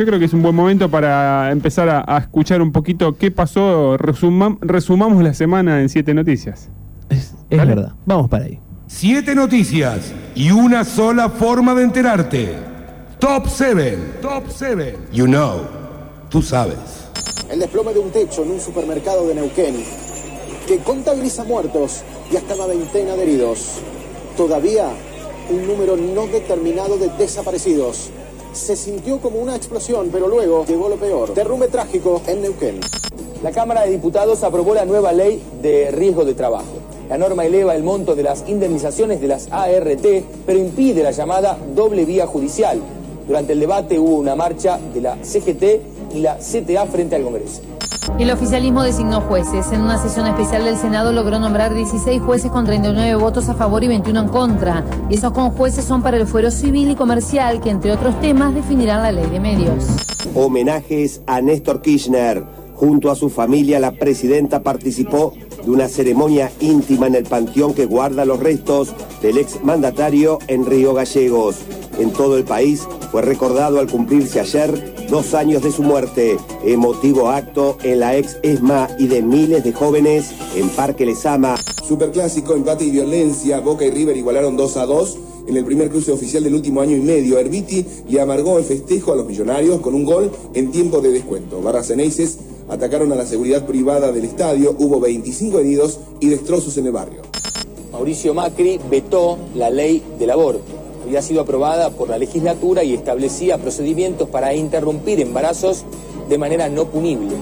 yo creo que es un buen momento para empezar a, a escuchar un poquito qué pasó. Resumam- resumamos la semana en siete noticias. Es, es verdad. Vamos para ahí. Siete noticias y una sola forma de enterarte. Top 7. Top 7. You know. Tú sabes. El desplome de un techo en un supermercado de Neuquén que contabiliza muertos y hasta una veintena de heridos. Todavía un número no determinado de desaparecidos. Se sintió como una explosión, pero luego llegó lo peor. Derrumbe trágico en Neuquén. La Cámara de Diputados aprobó la nueva ley de riesgo de trabajo. La norma eleva el monto de las indemnizaciones de las ART, pero impide la llamada doble vía judicial. Durante el debate hubo una marcha de la CGT y la CTA frente al Congreso. El oficialismo designó jueces. En una sesión especial del Senado logró nombrar 16 jueces con 39 votos a favor y 21 en contra. Esos con jueces son para el fuero civil y comercial, que entre otros temas definirán la ley de medios. Homenajes a Néstor Kirchner. Junto a su familia, la presidenta participó de una ceremonia íntima en el panteón que guarda los restos del ex mandatario en Río Gallegos. En todo el país fue recordado al cumplirse ayer dos años de su muerte. Emotivo acto en la ex ESMA y de miles de jóvenes en Parque Lesama. Superclásico, empate y violencia. Boca y River igualaron 2 a 2 en el primer cruce oficial del último año y medio. Herbiti le amargó el festejo a los millonarios con un gol en tiempo de descuento. Barras Eneises atacaron a la seguridad privada del estadio. Hubo 25 heridos y destrozos en el barrio. Mauricio Macri vetó la ley del aborto. Había sido aprobada por la legislatura y establecía procedimientos para interrumpir embarazos de manera no punible.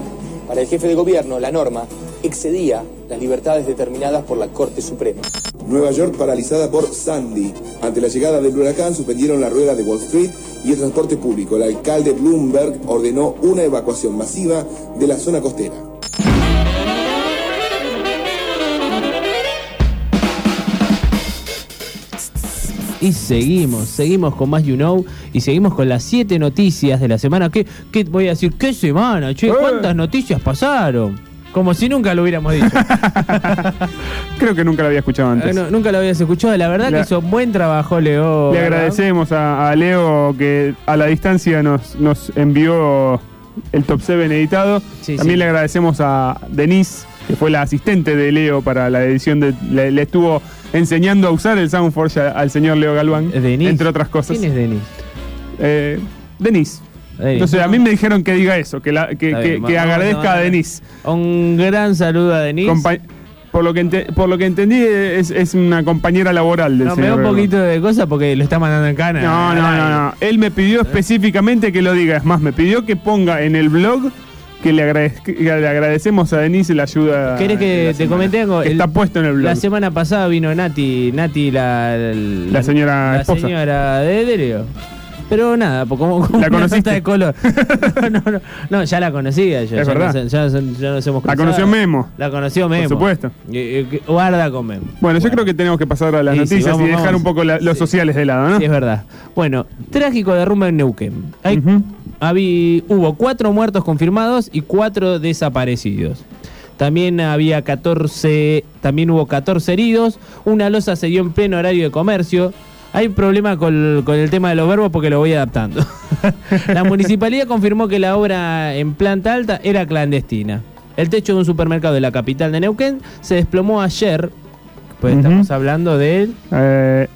Para el jefe de gobierno, la norma excedía las libertades determinadas por la Corte Suprema. Nueva York paralizada por Sandy. Ante la llegada del huracán suspendieron la rueda de Wall Street y el transporte público. El alcalde Bloomberg ordenó una evacuación masiva de la zona costera. Y seguimos, seguimos con más You Know y seguimos con las siete noticias de la semana. ¿Qué, qué voy a decir? ¿Qué semana, che? ¿Cuántas noticias pasaron? Como si nunca lo hubiéramos dicho. Creo que nunca lo había escuchado antes. Eh, no, nunca lo habías escuchado. La verdad que hizo un buen trabajo, Leo. Le ¿verdad? agradecemos a, a Leo que a la distancia nos, nos envió el top 7 editado. Sí, También sí. le agradecemos a Denise, que fue la asistente de Leo para la edición de. Le, le estuvo enseñando a usar el Soundforge a- al señor Leo Galván. Denise. Entre otras cosas. ¿Quién es Denis? Eh. Denise. Entonces, a mí me dijeron que diga eso, que, la- que, agradezca a Denise. Un gran saludo a Denis. Compa- por lo que ente- por lo que entendí, es, es una compañera laboral del No, me da un poquito de cosa porque lo está mandando en cana. No, no, no, no. Él me pidió específicamente que lo diga. Es más, me pidió que ponga en el blog que le, agradez- que le agradecemos a Denise la ayuda. ¿Querés que te semana. comente algo? Que El- está puesto en el blog. La semana pasada vino Nati, Nati la, La señora la esposa. señora de Delio. Pero nada, como, como ¿La una de color. no, no, no, no, ya la conocía yo. Es ya, verdad. Nos, ya, ya nos hemos La cruzado. conoció Memo. La conoció Memo. supuesto. Eh, eh, Guarda con Memo. Bueno, yo creo que tenemos que pasar a las Sí, sí, noticias vamos, y dejar vamos. un poco la- los Sí. sociales de lado, ¿no? Sí, es verdad. Bueno, trágico derrumbe en Neuquén. Hay- Ujú. habí- hubo cuatro muertos confirmados y cuatro desaparecidos. También había 14, también hubo 14 heridos. Una losa se dio en pleno horario de comercio. Hay problema con, con el tema de los verbos porque lo voy adaptando. la municipalidad confirmó que la obra en planta alta era clandestina. El techo de un supermercado de la capital de Neuquén se desplomó ayer. Pues estamos hablando de él. Eh,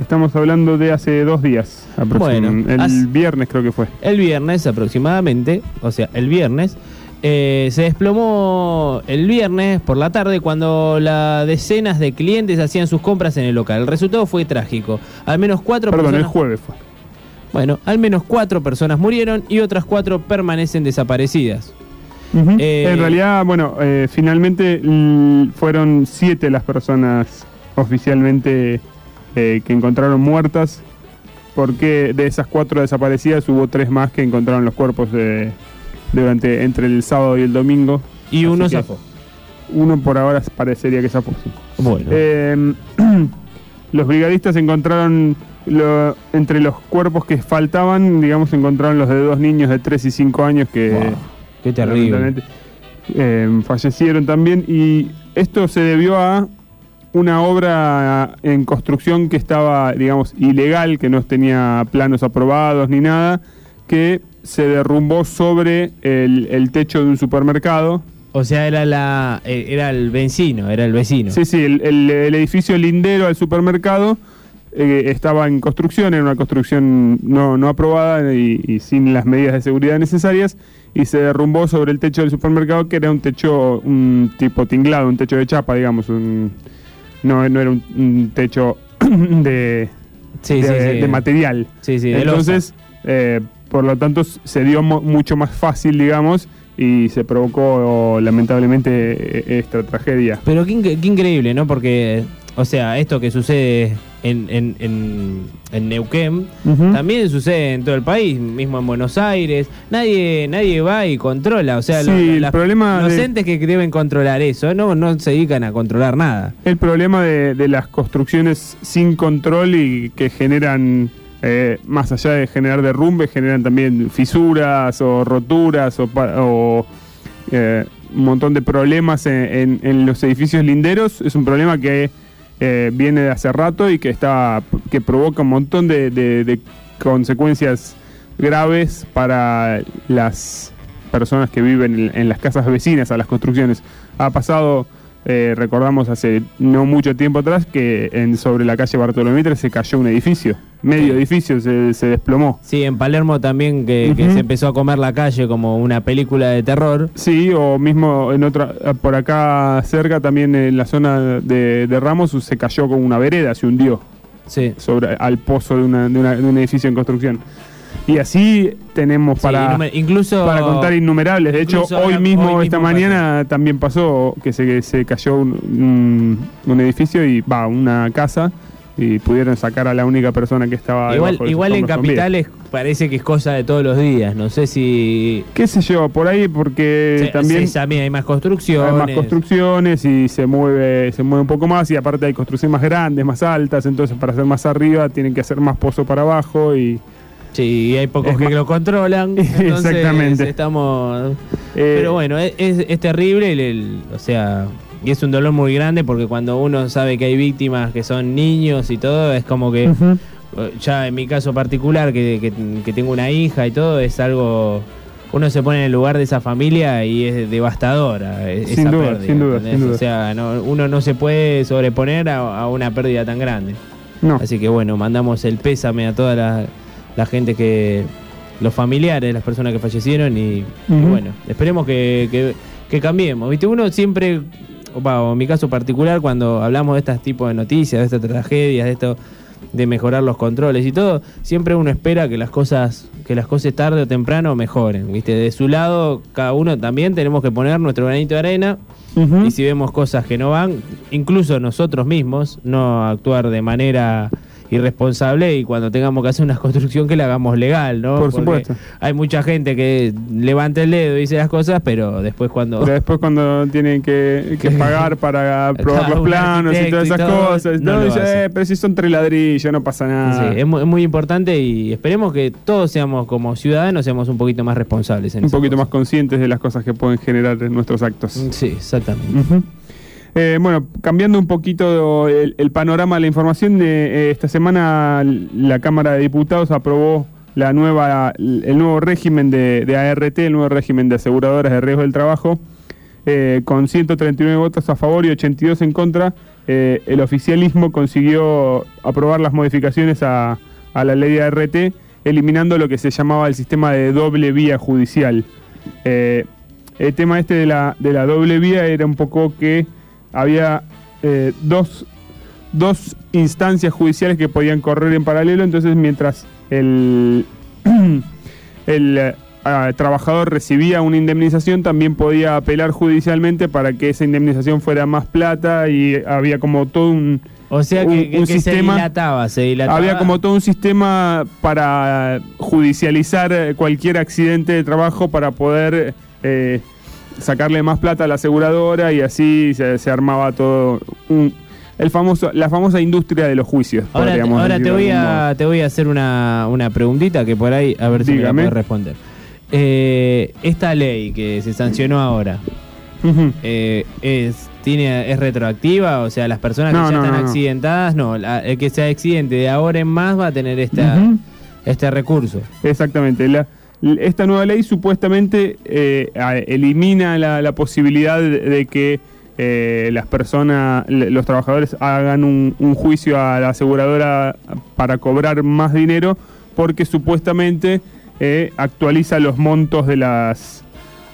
estamos hablando de hace dos días. aproximadamente. Bueno, el viernes creo que fue. El viernes aproximadamente, o sea, el viernes, eh, se desplomó el viernes por la tarde cuando las decenas de clientes hacían sus compras en el local. El resultado fue trágico. Al menos cuatro Perdón, el jueves fue. Bueno, al menos cuatro personas murieron y otras cuatro permanecen desaparecidas. Eh, en realidad, bueno, eh, finalmente fueron siete las personas oficialmente eh, que encontraron muertas, porque de esas cuatro desaparecidas hubo tres más que encontraron los cuerpos eh, durante entre el sábado y el domingo. Y Así uno zafó. Uno por ahora parecería que zafó. sí. Bueno. Eh, los brigadistas encontraron lo- entre los cuerpos que faltaban, digamos, encontraron los de dos niños de 3 y 5 años que Wow, qué terrible. eh, fallecieron también. Y esto se debió a una obra en construcción que estaba, digamos, ilegal, que no tenía planos aprobados ni nada, que se derrumbó sobre el, el techo de un supermercado. O sea, era la eh, era el vecino, era el vecino. Sí, sí, el, el- el edificio lindero al supermercado eh, estaba en construcción, era una construcción no, no aprobada y, y sin las medidas de seguridad necesarias, y se derrumbó sobre el techo del supermercado, que era un techo, un tipo tinglado, un techo de chapa, digamos, un, no, no era un, un techo de, Sí, de, sí, sí. de material. Sí, sí, Entonces, eh, por lo tanto, se dio mucho más fácil, digamos, y se provocó lamentablemente e- esta tragedia. Pero qué, inc- qué increíble, ¿no? Porque, o sea, esto que sucede en, en, en, en Neuquén también sucede en todo el país, mismo en Buenos Aires. Nadie nadie va y controla. O sea, Sí, lo- el las- problema los de- entes que deben controlar eso no, no se dedican a controlar nada. El problema de, de las construcciones sin control y que generan, eh, más allá de generar derrumbes, generan también fisuras o roturas o, o, eh, un montón de problemas en, en- los edificios linderos. Es un problema que eh, viene de hace rato y que, está, que provoca un montón de, de- consecuencias graves para las personas que viven en, en las casas vecinas a las construcciones. Ha pasado, eh, recordamos hace no mucho tiempo atrás, que en, sobre la calle Bartolomé se cayó un edificio, medio edificio se, se desplomó. Sí, en Palermo también que, se empezó a comer la calle como una película de terror. Sí, o mismo en otra, por acá cerca, también en la zona de, de Ramos, se cayó con una vereda, se hundió Sí. sobre, al pozo de, una- de una- de un edificio en construcción. Y así tenemos para, incluso para contar innumerables. De hecho, hoy mismo, hoy esta mismo mañana, también pasó que se, se cayó un, un- un edificio y va, una casa, y pudieron sacar a la única persona que estaba Igual, en capitales parece que es cosa de todos los días. No sé si. ¿Qué sé yo? Por ahí, porque se- también. se- también hay más construcciones. Hay más construcciones y se mueve, se mueve un poco más y aparte hay construcciones más grandes, más altas, entonces para hacer más arriba tienen que hacer más pozo para abajo y Sí, y hay pocos Es que más- lo controlan. Exactamente. estamos. eh, Pero bueno, es, es- es terrible, el- el- o sea, y es un dolor muy grande porque cuando uno sabe que hay víctimas que son niños y todo, es como que, eh, ya en mi caso particular, que, que- que tengo una hija y todo, es algo, uno se pone en el lugar de esa familia y es devastadora eh, Sin esa duda, pérdida. sin duda, sin duda. O sea, no- uno no se puede sobreponer a, a una pérdida tan grande. no. Así que bueno, mandamos el pésame a toda la, la gente que. los familiares, las personas que fallecieron y, bueno, esperemos que, que- que cambiemos. Viste, uno siempre, o o en mi caso particular, cuando hablamos de este tipo de noticias, de estas tragedias, de esto de mejorar los controles y todo, siempre uno espera que las cosas, que las cosas tarde o temprano mejoren. Viste, de su lado, cada uno también tenemos que poner nuestro granito de arena y si vemos cosas que no van, incluso nosotros mismos, no actuar de manera irresponsable y cuando tengamos que hacer una construcción que la hagamos legal, ¿no? Por Porque supuesto. Hay mucha gente que levanta el dedo y dice las cosas, pero después cuando... Pero después cuando tienen que, que pagar para probar los planos y todas y esas todo, cosas, no dice. "Eh, pero si son tres ladrillos, no pasa nada. Sí, es, muy, es muy importante y esperemos que todos seamos como ciudadanos, seamos un poquito más responsables. En Un poquito más conscientes de las cosas que pueden generar en nuestros actos. Sí, exactamente. Ujú. Eh, bueno, cambiando un poquito el, panorama de la información, de eh, esta semana la Cámara de Diputados aprobó la nueva, el nuevo régimen de, ART, el nuevo régimen de aseguradoras de riesgo del trabajo, eh, con 139 votos a favor y 82 en contra. eh, el oficialismo consiguió aprobar las modificaciones a, a la ley de ART, eliminando lo que se llamaba el sistema de doble vía judicial. El tema este de la, de la doble vía era un poco que había eh, dos, dos instancias judiciales que podían correr en paralelo, entonces mientras el, el eh, trabajador recibía una indemnización, también podía apelar judicialmente para que esa indemnización fuera más plata y había como todo un... O sea que, Un- que- un que se sistema- dilataba, se dilataba. Había como todo un sistema para judicializar eh, cualquier accidente de trabajo para poder eh, sacarle más plata a la aseguradora y así se, se armaba todo un- el famoso la famosa industria de los juicios. Ahora, podríamos ahora te, voy a, te voy a hacer una, una preguntita que por ahí, a ver si me la puedes responder. Eh, esta ley que se sancionó ahora, eh, es, tiene, ¿es retroactiva? O sea, las personas No, que ya no, están no, accidentadas, no. La- el que sea accidente de ahora en más va a tener esta, este recurso. Exactamente. La, Esta nueva ley supuestamente eh, elimina la, posibilidad de, que eh, las personas, los trabajadores hagan un, juicio a la aseguradora para cobrar más dinero porque supuestamente eh, actualiza los montos de las,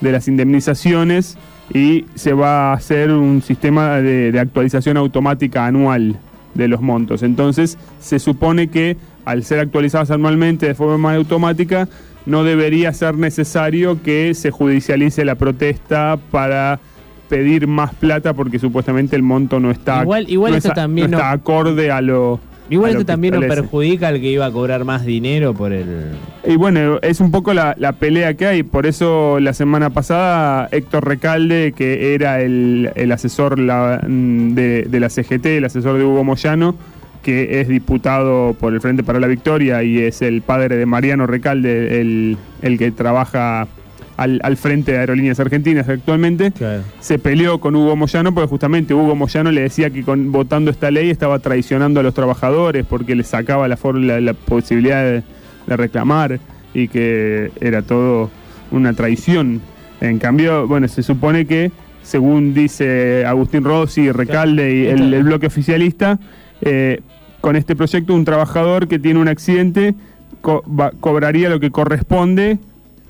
de las indemnizaciones y se va a hacer un sistema de actualización automática anual de los montos. Entonces se supone que al ser actualizadas anualmente de forma automática no debería ser necesario que se judicialice la protesta para pedir más plata porque supuestamente el monto no está Igual- igual no esto es a- también no no- está acorde a lo Igual esto también nos perjudica al que iba a cobrar más dinero por el... Y bueno, es un poco la, la pelea que hay. Por eso la semana pasada Héctor Recalde, que era el, el asesor la- mm, de, de la CGT, el asesor de Hugo Moyano, que es diputado por el Frente para la Victoria y es el padre de Mariano Recalde, el, el que trabaja al, al frente de Aerolíneas Argentinas actualmente, se peleó con Hugo Moyano porque justamente Hugo Moyano le decía que con, votando esta ley estaba traicionando a los trabajadores porque les sacaba la, la, la posibilidad de, de reclamar y que era todo una traición. En cambio, bueno, se supone que, según dice Agustín Rossi, Recalde y el, el bloque oficialista, eh, con este proyecto un trabajador que tiene un accidente co- va- cobraría lo que corresponde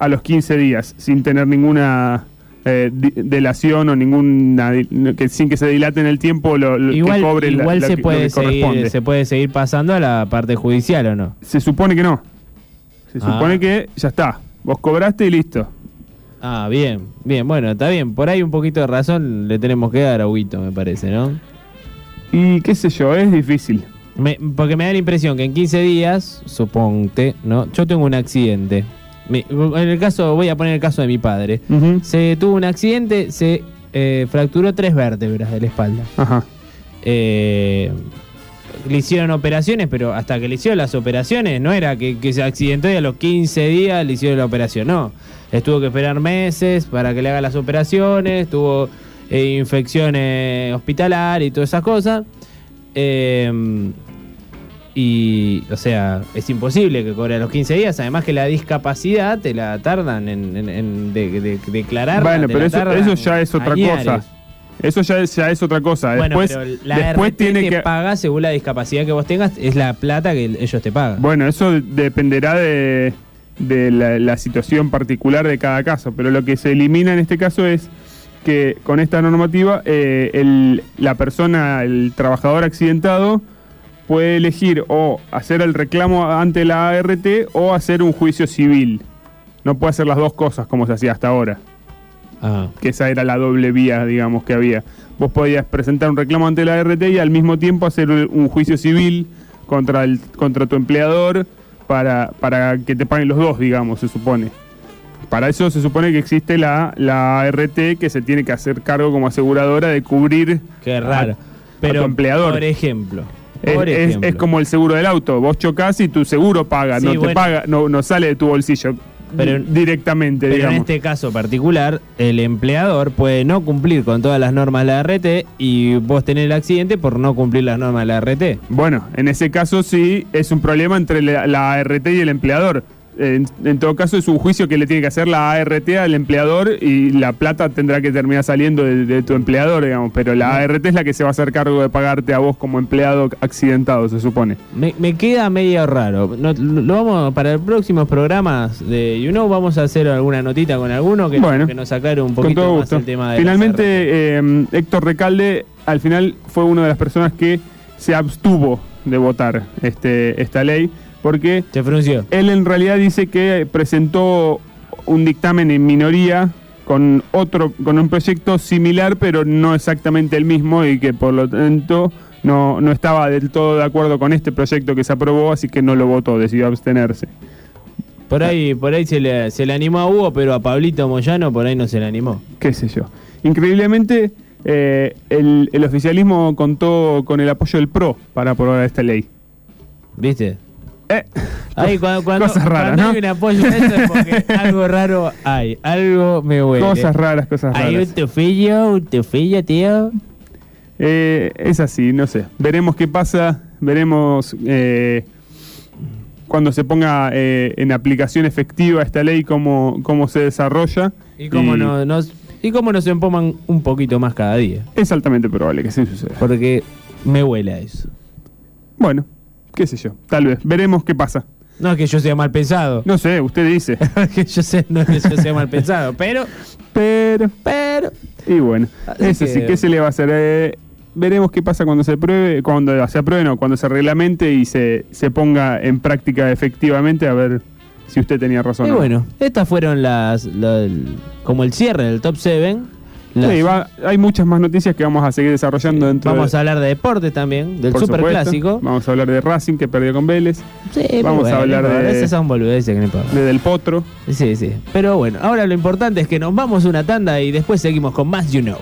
a los 15 días, sin tener ninguna eh, delación o ninguna que sin que se dilate en el tiempo lo, lo Igual, que cobre igual la se, lo puede que seguir, se puede seguir pasando a la parte judicial o no. Se supone que no. Se Ah. supone que ya está. Vos cobraste y listo. Ah, bien, bien, bueno, está bien. Por ahí un poquito de razón le tenemos que dar a Huguito, me parece, ¿no? Y qué sé yo, es difícil. Me- porque me da la impresión que en 15 días, suponte, ¿no? Yo tengo un accidente. En el caso, voy a poner el caso de mi padre. Se tuvo un accidente, se eh, fracturó tres vértebras de la espalda. Ajá. Eh, le hicieron operaciones, pero hasta que le hicieron las operaciones, no era que, que se accidentó y a los 15 días le hicieron la operación, no. Estuvo que esperar meses para que le haga las operaciones, tuvo eh, infecciones hospitalarias y todas esas cosas. Eh, y, o sea, es imposible que cobre a los 15 días. Además que la discapacidad te la tardan en, en- en de, de- declarar. Bueno, pero eso, eso ya es otra cosa. Eso ya es, ya es otra cosa. Bueno, después pero la después RT tiene te que. paga según la discapacidad que vos tengas, es la plata que ellos te pagan. Bueno, eso dependerá de, de la, la situación particular de cada caso, pero lo que se elimina en este caso es que con esta normativa eh, el- la persona, el trabajador accidentado, puede elegir o hacer el reclamo ante la ART o hacer un juicio civil. No puede hacer las dos cosas como se hacía hasta ahora. Ah. Que esa era la doble vía, digamos, que había. Vos podías presentar un reclamo ante la ART y al mismo tiempo hacer un juicio civil contra, el, contra tu empleador para, para que te paguen los dos, digamos, se supone. Para eso se supone que existe la, la ART que se tiene que hacer cargo como aseguradora de cubrir Qué raro. a Pero, tu empleador. por ejemplo. Es, por es- ejemplo. es como el seguro del auto. Vos chocas y tu seguro paga, Sí, no te paga, no, no sale de tu bolsillo Pero- directamente, Pero en digamos. este caso particular, el empleador puede no cumplir con todas las normas de la RT y vos tenés el accidente por no cumplir las normas de la RT. Bueno, en ese caso sí es un problema entre la, la ART y el empleador. En, en todo caso es un juicio que le tiene que hacer la ART al empleador y la plata tendrá que terminar saliendo de, de tu empleador, digamos. Pero la ART es la que se va a hacer cargo de pagarte a vos como empleado accidentado, se supone. Me, me queda medio raro. No, lo vamos para los próximos programas de You Know vamos a hacer alguna notita con alguno que, Bueno, que nos aclare un Con poquito más el tema de Finalmente, eh, Héctor Recalde al final fue una de las personas que se abstuvo de votar este, esta ley porque Se él en realidad dice que presentó un dictamen en minoría con otro con un proyecto similar pero no exactamente el mismo y que por lo tanto no, no estaba del todo de acuerdo con este proyecto que se aprobó así que no lo votó decidió abstenerse Por ahí, por ahí se le, se le animó a Hugo, pero a Pablito Moyano por ahí no se le animó. qué sé yo increíblemente eh, el, el oficialismo contó con el apoyo del PRO para aprobar esta ley ¿Viste? Eh, Ahí cuando, cuando, Cosas raras, cuando ¿no? hay un apoyo en eso es porque algo raro hay, algo me huele. cosas raras cosas Hay un raras tufillo, un tufillo, tío. Eh, es así, no sé. Veremos qué pasa, veremos eh, cuando se ponga eh, en aplicación efectiva esta ley, cómo, cómo se desarrolla. Y cómo, no- nos, y cómo nos empoman un poquito más cada día. Es altamente probable que sí suceda. Porque me huele a eso. Bueno, qué sé yo, tal vez. Veremos qué pasa. No es que yo sea mal pensado. No sé, usted dice. que yo sé, no es que yo sea mal pensado. Pero, Pero, pero. y bueno, Así eso que- sí, ¿qué se le va a hacer? Eh, veremos qué pasa cuando se apruebe, cuando se apruebe, no, cuando se reglamente y se, se ponga en práctica efectivamente, a ver si usted tenía razón. Y o no. bueno, estas fueron las. la- el- como el cierre del top 7. Las- Sí, va- hay muchas más noticias que vamos a seguir desarrollando dentro Vamos de, a hablar de deporte también, del por super supuesto. clásico. Vamos a hablar de Racing que perdió con Vélez, Sí, Vamos a hablar no, de- Esas son boludeces que no importa. de Del Potro. Sí, sí. Pero bueno, ahora lo importante es que nos vamos una tanda y después seguimos con más You Know.